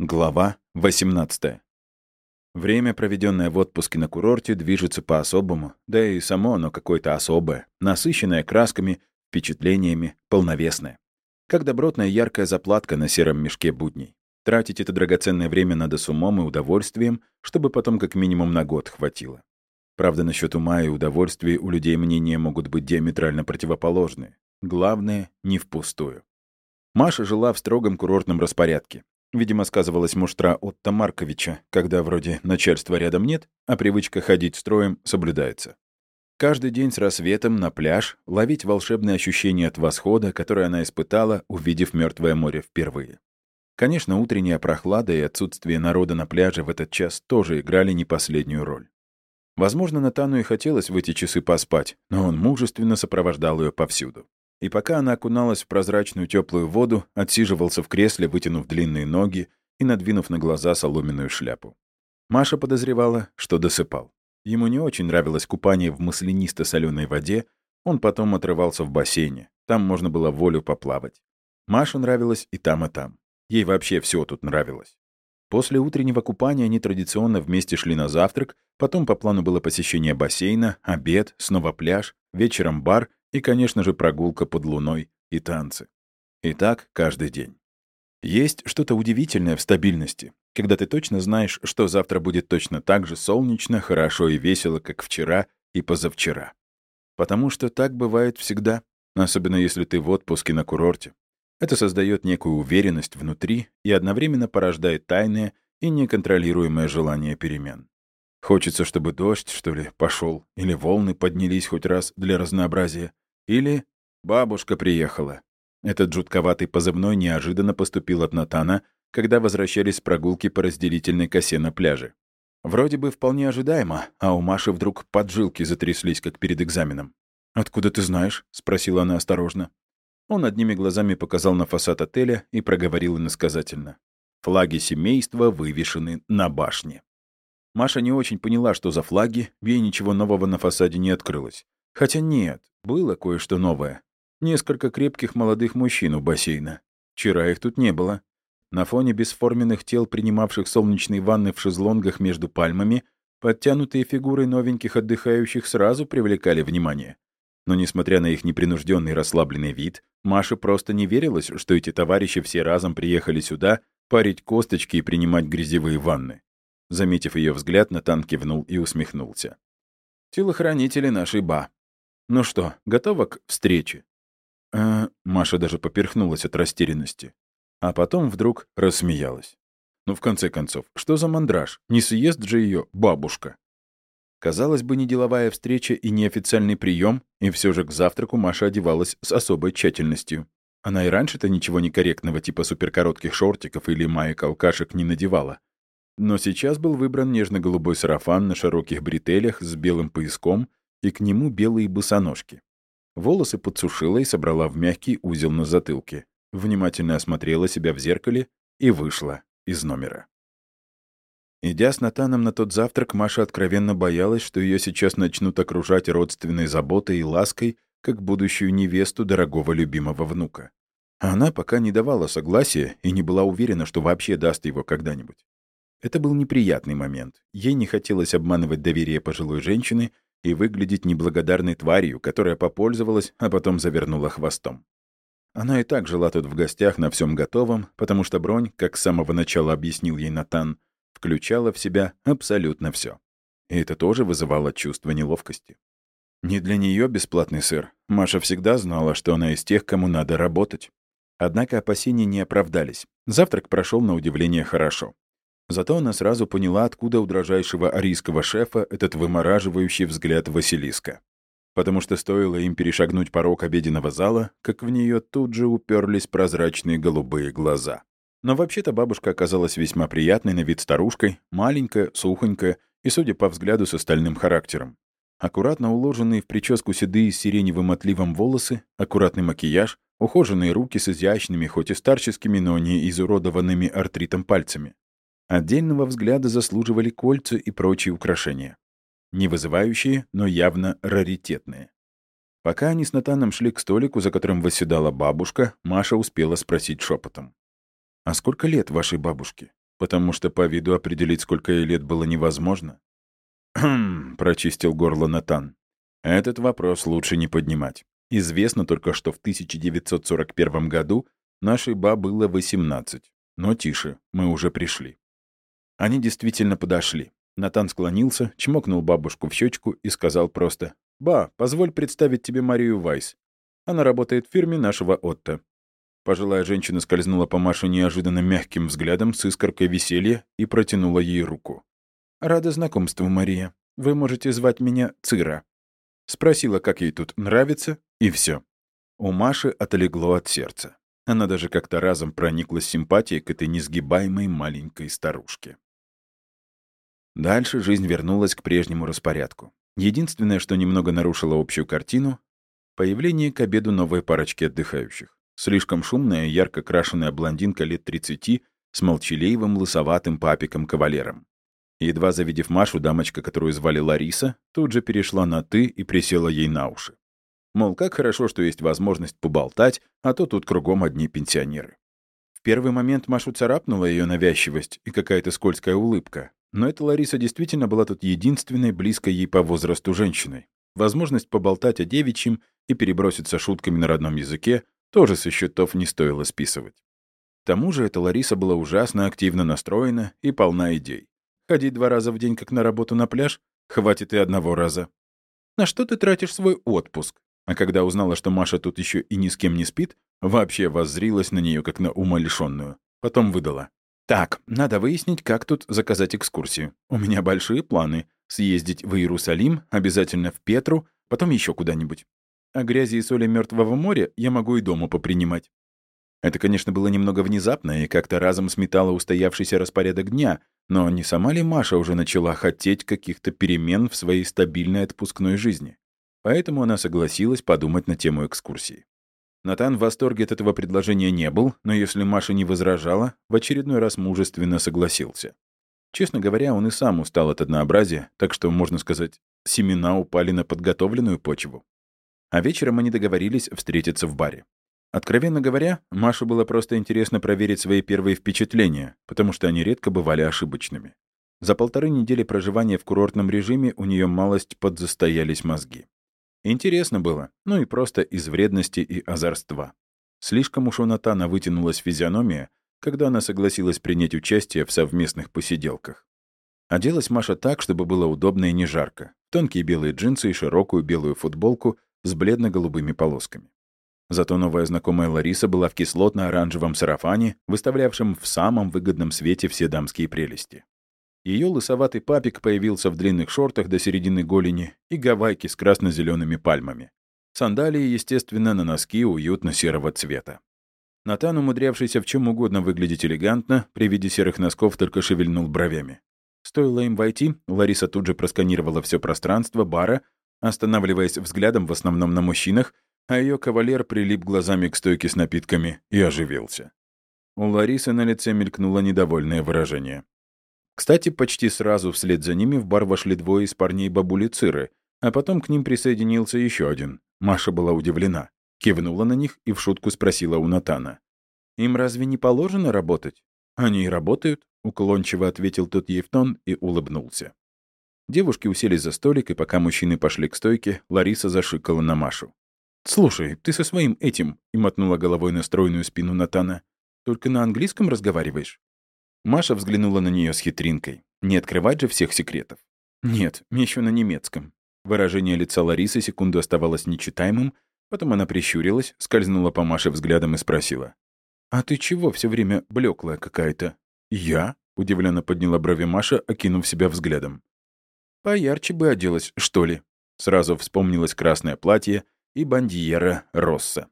Глава 18. Время, проведенное в отпуске на курорте, движется по-особому, да и само оно какое-то особое, насыщенное красками, впечатлениями, полновесное. Как добротная яркая заплатка на сером мешке будней. Тратить это драгоценное время надо с умом и удовольствием, чтобы потом как минимум на год хватило. Правда, насчет ума и удовольствия у людей мнения могут быть диаметрально противоположные. Главное — не впустую. Маша жила в строгом курортном распорядке. Видимо, сказывалась муштра Отто Марковича, когда вроде начальства рядом нет, а привычка ходить строем соблюдается. Каждый день с рассветом на пляж ловить волшебные ощущения от восхода, которое она испытала, увидев мертвое море впервые. Конечно, утренняя прохлада и отсутствие народа на пляже в этот час тоже играли не последнюю роль. Возможно, Натану и хотелось в эти часы поспать, но он мужественно сопровождал ее повсюду. И пока она окуналась в прозрачную теплую воду, отсиживался в кресле, вытянув длинные ноги и надвинув на глаза соломенную шляпу. Маша подозревала, что досыпал. Ему не очень нравилось купание в маслянисто-соленой воде, он потом отрывался в бассейне. Там можно было волю поплавать. Маше нравилось и там, и там. Ей вообще все тут нравилось. После утреннего купания они традиционно вместе шли на завтрак, потом по плану было посещение бассейна, обед, снова пляж, вечером бар и, конечно же, прогулка под луной и танцы. И так каждый день. Есть что-то удивительное в стабильности, когда ты точно знаешь, что завтра будет точно так же солнечно, хорошо и весело, как вчера и позавчера. Потому что так бывает всегда, особенно если ты в отпуске на курорте. Это создает некую уверенность внутри и одновременно порождает тайное и неконтролируемое желание перемен. Хочется, чтобы дождь, что ли, пошел, или волны поднялись хоть раз для разнообразия, или «бабушка приехала». Этот жутковатый позывной неожиданно поступил от Натана, когда возвращались с прогулки по разделительной косе на пляже. Вроде бы вполне ожидаемо, а у Маши вдруг поджилки затряслись, как перед экзаменом. «Откуда ты знаешь?» — спросила она осторожно. Он одними глазами показал на фасад отеля и проговорил иносказательно. Флаги семейства вывешены на башне. Маша не очень поняла, что за флаги, ей ничего нового на фасаде не открылось. Хотя нет, было кое-что новое. Несколько крепких молодых мужчин у бассейна. Вчера их тут не было. На фоне бесформенных тел, принимавших солнечные ванны в шезлонгах между пальмами, подтянутые фигуры новеньких отдыхающих сразу привлекали внимание. Но, несмотря на их непринужденный расслабленный вид, Маше просто не верилось, что эти товарищи все разом приехали сюда парить косточки и принимать грязевые ванны. Заметив ее взгляд, Натан кивнул и усмехнулся. «Телохранители нашей ба», «Ну что, готова к встрече?» э, Маша даже поперхнулась от растерянности. А потом вдруг рассмеялась. Ну, в конце концов, что за мандраж? Не съест же ее бабушка. Казалось бы, не деловая встреча и неофициальный прием, и все же к завтраку Маша одевалась с особой тщательностью. Она и раньше-то ничего некорректного типа суперкоротких шортиков или маек-алкашек не надевала. Но сейчас был выбран нежно-голубой сарафан на широких бретелях с белым пояском и к нему белые босоножки. Волосы подсушила и собрала в мягкий узел на затылке. Внимательно осмотрела себя в зеркале и вышла из номера. Идя с Натаном на тот завтрак, Маша откровенно боялась, что ее сейчас начнут окружать родственной заботой и лаской, как будущую невесту дорогого любимого внука. А она пока не давала согласия и не была уверена, что вообще даст его когда-нибудь. Это был неприятный момент. Ей не хотелось обманывать доверие пожилой женщины и выглядеть неблагодарной тварью, которая попользовалась, а потом завернула хвостом. Она и так жила тут в гостях на всем готовом, потому что бронь, как с самого начала объяснил ей Натан, включала в себя абсолютно все. И это тоже вызывало чувство неловкости. Не для нее бесплатный сыр. Маша всегда знала, что она из тех, кому надо работать. Однако опасения не оправдались. Завтрак прошел на удивление хорошо. Зато она сразу поняла, откуда у дрожайшего арийского шефа этот вымораживающий взгляд Василиска. Потому что стоило им перешагнуть порог обеденного зала, как в нее тут же уперлись прозрачные голубые глаза. Но вообще-то бабушка оказалась весьма приятной на вид старушкой, маленькая, сухонькая и, судя по взгляду, с остальным характером. Аккуратно уложенные в прическу седые с сиреневым отливом волосы, аккуратный макияж, ухоженные руки с изящными, хоть и старческими, но не изуродованными артритом пальцами. Отдельного взгляда заслуживали кольца и прочие украшения. Не вызывающие, но явно раритетные. Пока они с Натаном шли к столику, за которым восседала бабушка, Маша успела спросить шепотом. «А сколько лет вашей бабушке?» потому что по виду определить, сколько ей лет, было невозможно. «Хм», — прочистил горло Натан. «Этот вопрос лучше не поднимать. Известно только, что в 1941 году нашей ба было 18. Но тише, мы уже пришли». Они действительно подошли. Натан склонился, чмокнул бабушку в щечку и сказал просто «Ба, позволь представить тебе Марию Вайс. Она работает в фирме нашего Отто». Пожилая женщина скользнула по Маше неожиданно мягким взглядом с искоркой веселья и протянула ей руку. «Рада знакомству, Мария. Вы можете звать меня Цира». Спросила, как ей тут нравится, и все. У Маши отлегло от сердца. Она даже как-то разом прониклась симпатией к этой несгибаемой маленькой старушке. Дальше жизнь вернулась к прежнему распорядку. Единственное, что немного нарушило общую картину — появление к обеду новой парочки отдыхающих. Слишком шумная, ярко крашеная блондинка лет 30 с молчаливым, лысоватым папиком-кавалером. Едва завидев Машу, дамочка, которую звали Лариса, тут же перешла на «ты» и присела ей на уши. Мол, как хорошо, что есть возможность поболтать, а то тут кругом одни пенсионеры. В первый момент Машу царапнула ее навязчивость и какая-то скользкая улыбка. Но эта Лариса действительно была тут единственной близкой ей по возрасту женщиной. Возможность поболтать о девичьем и переброситься шутками на родном языке тоже со счетов не стоило списывать. К тому же эта Лариса была ужасно активно настроена и полна идей. Ходить два раза в день, как на работу на пляж, хватит и одного раза. На что ты тратишь свой отпуск? А когда узнала, что Маша тут еще и ни с кем не спит, вообще воззрилась на нее как на умалишенную. Потом выдала. «Так, надо выяснить, как тут заказать экскурсию. У меня большие планы. Съездить в Иерусалим, обязательно в Петру, потом еще куда-нибудь. А грязи и соли Мертвого моря я могу и дома попринимать. Это, конечно, было немного внезапно и как-то разом сметало устоявшийся распорядок дня, но не сама ли Маша уже начала хотеть каких-то перемен в своей стабильной отпускной жизни? Поэтому она согласилась подумать на тему экскурсии. Натан в восторге от этого предложения не был, но если Маша не возражала, в очередной раз мужественно согласился. Честно говоря, он и сам устал от однообразия, так что, можно сказать, семена упали на подготовленную почву. А вечером они договорились встретиться в баре. Откровенно говоря, Маше было просто интересно проверить свои первые впечатления, потому что они редко бывали ошибочными. За полторы недели проживания в курортном режиме у нее малость подзастоялись мозги. Интересно было, ну и просто из вредности и озорства. Слишком уж у Натана вытянулась физиономия, когда она согласилась принять участие в совместных посиделках. Оделась Маша так, чтобы было удобно и не жарко. Тонкие белые джинсы и широкую белую футболку с бледно-голубыми полосками. Зато новая знакомая Лариса была в кислотно-оранжевом сарафане, выставлявшем в самом выгодном свете все дамские прелести. Ее лысоватый папик появился в длинных шортах до середины голени и гавайки с красно-зелеными пальмами. Сандалии, естественно, на носки уютно-серого цвета. Натан, умудрявшийся в чем угодно выглядеть элегантно, при виде серых носков только шевельнул бровями. Стоило им войти, Лариса тут же просканировала все пространство бара останавливаясь взглядом в основном на мужчинах, а ее кавалер прилип глазами к стойке с напитками и оживился. У Ларисы на лице мелькнуло недовольное выражение. Кстати, почти сразу вслед за ними в бар вошли двое из парней бабули Циры, а потом к ним присоединился еще один. Маша была удивлена, кивнула на них и в шутку спросила у Натана. «Им разве не положено работать?» «Они и работают», — уклончиво ответил тот ей в тон и улыбнулся. Девушки уселись за столик, и пока мужчины пошли к стойке, Лариса зашикала на Машу. «Слушай, ты со своим этим...» — и мотнула головой на стройную спину Натана. «Только на английском разговариваешь?» Маша взглянула на нее с хитринкой. Не открывать же всех секретов. «Нет, еще на немецком». Выражение лица Ларисы секунду оставалось нечитаемым, потом она прищурилась, скользнула по Маше взглядом и спросила. «А ты чего все время блеклая какая-то?» «Я?» — удивленно подняла брови Маша, окинув себя взглядом. Поярче бы оделась, что ли. Сразу вспомнилось красное платье и бандиера Росса.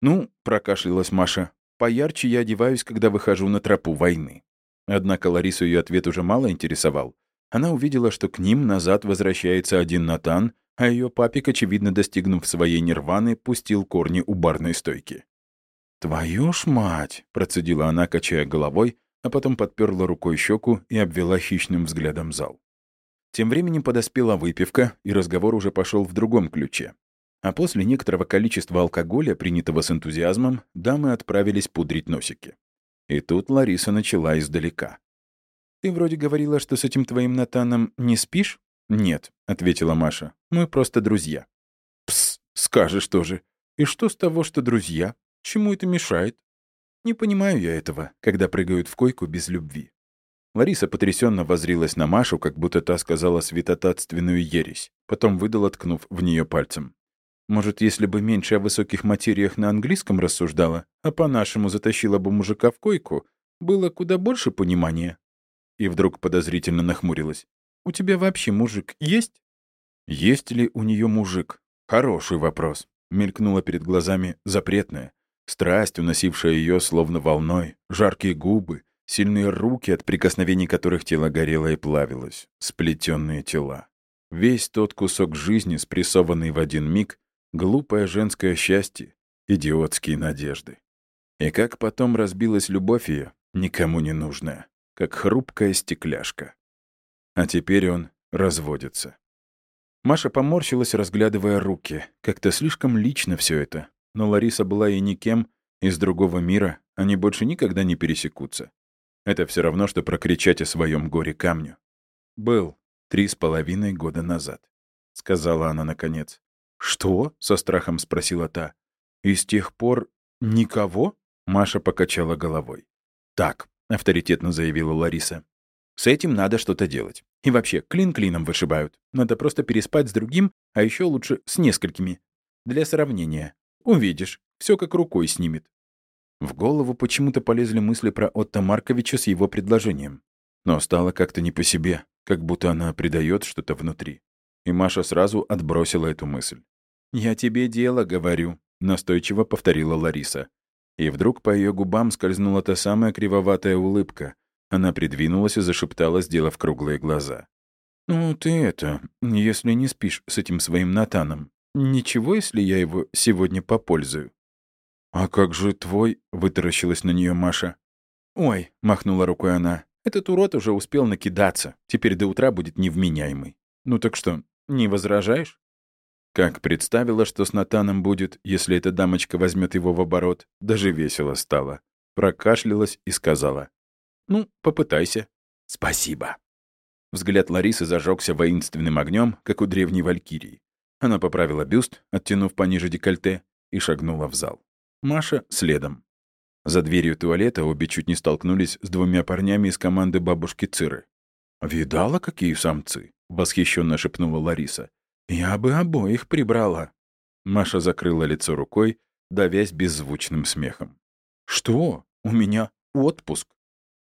«Ну», — прокашлялась Маша, — «поярче я одеваюсь, когда выхожу на тропу войны». Однако Ларису ее ответ уже мало интересовал. Она увидела, что к ним назад возвращается один Натан, а ее папик, очевидно достигнув своей нирваны, пустил корни у барной стойки. «Твою ж мать!» — процедила она, качая головой, а потом подперла рукой щеку и обвела хищным взглядом зал. Тем временем подоспела выпивка, и разговор уже пошел в другом ключе. А после некоторого количества алкоголя, принятого с энтузиазмом, дамы отправились пудрить носики. И тут Лариса начала издалека. «Ты вроде говорила, что с этим твоим Натаном не спишь?» «Нет», — ответила Маша. «Мы просто друзья». «Пс, скажешь тоже. И что с того, что друзья? Чему это мешает?» «Не понимаю я этого, когда прыгают в койку без любви». Лариса потрясенно возрилась на Машу, как будто та сказала святотатственную ересь, потом выдала, ткнув в нее пальцем. «Может, если бы меньше о высоких материях на английском рассуждала, а по-нашему затащила бы мужика в койку, было куда больше понимания?» И вдруг подозрительно нахмурилась. «У тебя вообще мужик есть?» «Есть ли у нее мужик?» «Хороший вопрос», — мелькнула перед глазами запретная. Страсть, уносившая ее словно волной, жаркие губы, сильные руки, от прикосновений которых тело горело и плавилось, сплетенные тела. Весь тот кусок жизни, спрессованный в один миг, глупое женское счастье, идиотские надежды. И как потом разбилась любовь ее, никому не нужная, как хрупкая стекляшка. А теперь он разводится. Маша поморщилась, разглядывая руки. Как-то слишком лично все это. Но Лариса была и никем, из другого мира, они больше никогда не пересекутся. Это все равно, что прокричать о своем горе камню. «Был три с половиной года назад», — сказала она наконец. «Что?» — со страхом спросила та. «И с тех пор никого?» — Маша покачала головой. «Так», — авторитетно заявила Лариса. С этим надо что-то делать. И вообще, клин клином вышибают. Надо просто переспать с другим, а еще лучше с несколькими. Для сравнения. Увидишь, все как рукой снимет. В голову почему-то полезли мысли про Отто Марковича с его предложением. Но стало как-то не по себе, как будто она предает что-то внутри. И Маша сразу отбросила эту мысль. «Я тебе дело говорю», — настойчиво повторила Лариса. И вдруг по ее губам скользнула та самая кривоватая улыбка, она придвинулась и зашептала, сделав круглые глаза. «Ну, ты это, если не спишь с этим своим Натаном, ничего, если я его сегодня попользую?» «А как же твой?» — вытаращилась на нее Маша. «Ой», — махнула рукой она, — «этот урод уже успел накидаться, теперь до утра будет невменяемый. Ну так что, не возражаешь?» Как представила, что с Натаном будет, если эта дамочка возьмет его в оборот, даже весело стало. Прокашлялась и сказала. Ну, попытайся. Спасибо. Взгляд Ларисы зажегся воинственным огнем, как у древней валькирии. Она поправила бюст, оттянув пониже декольте, и шагнула в зал. Маша следом. За дверью туалета обе чуть не столкнулись с двумя парнями из команды бабушки Циры. «Видала, какие самцы?» — восхищенно шепнула Лариса. «Я бы обоих прибрала». Маша закрыла лицо рукой, давясь беззвучным смехом. «Что? У меня отпуск.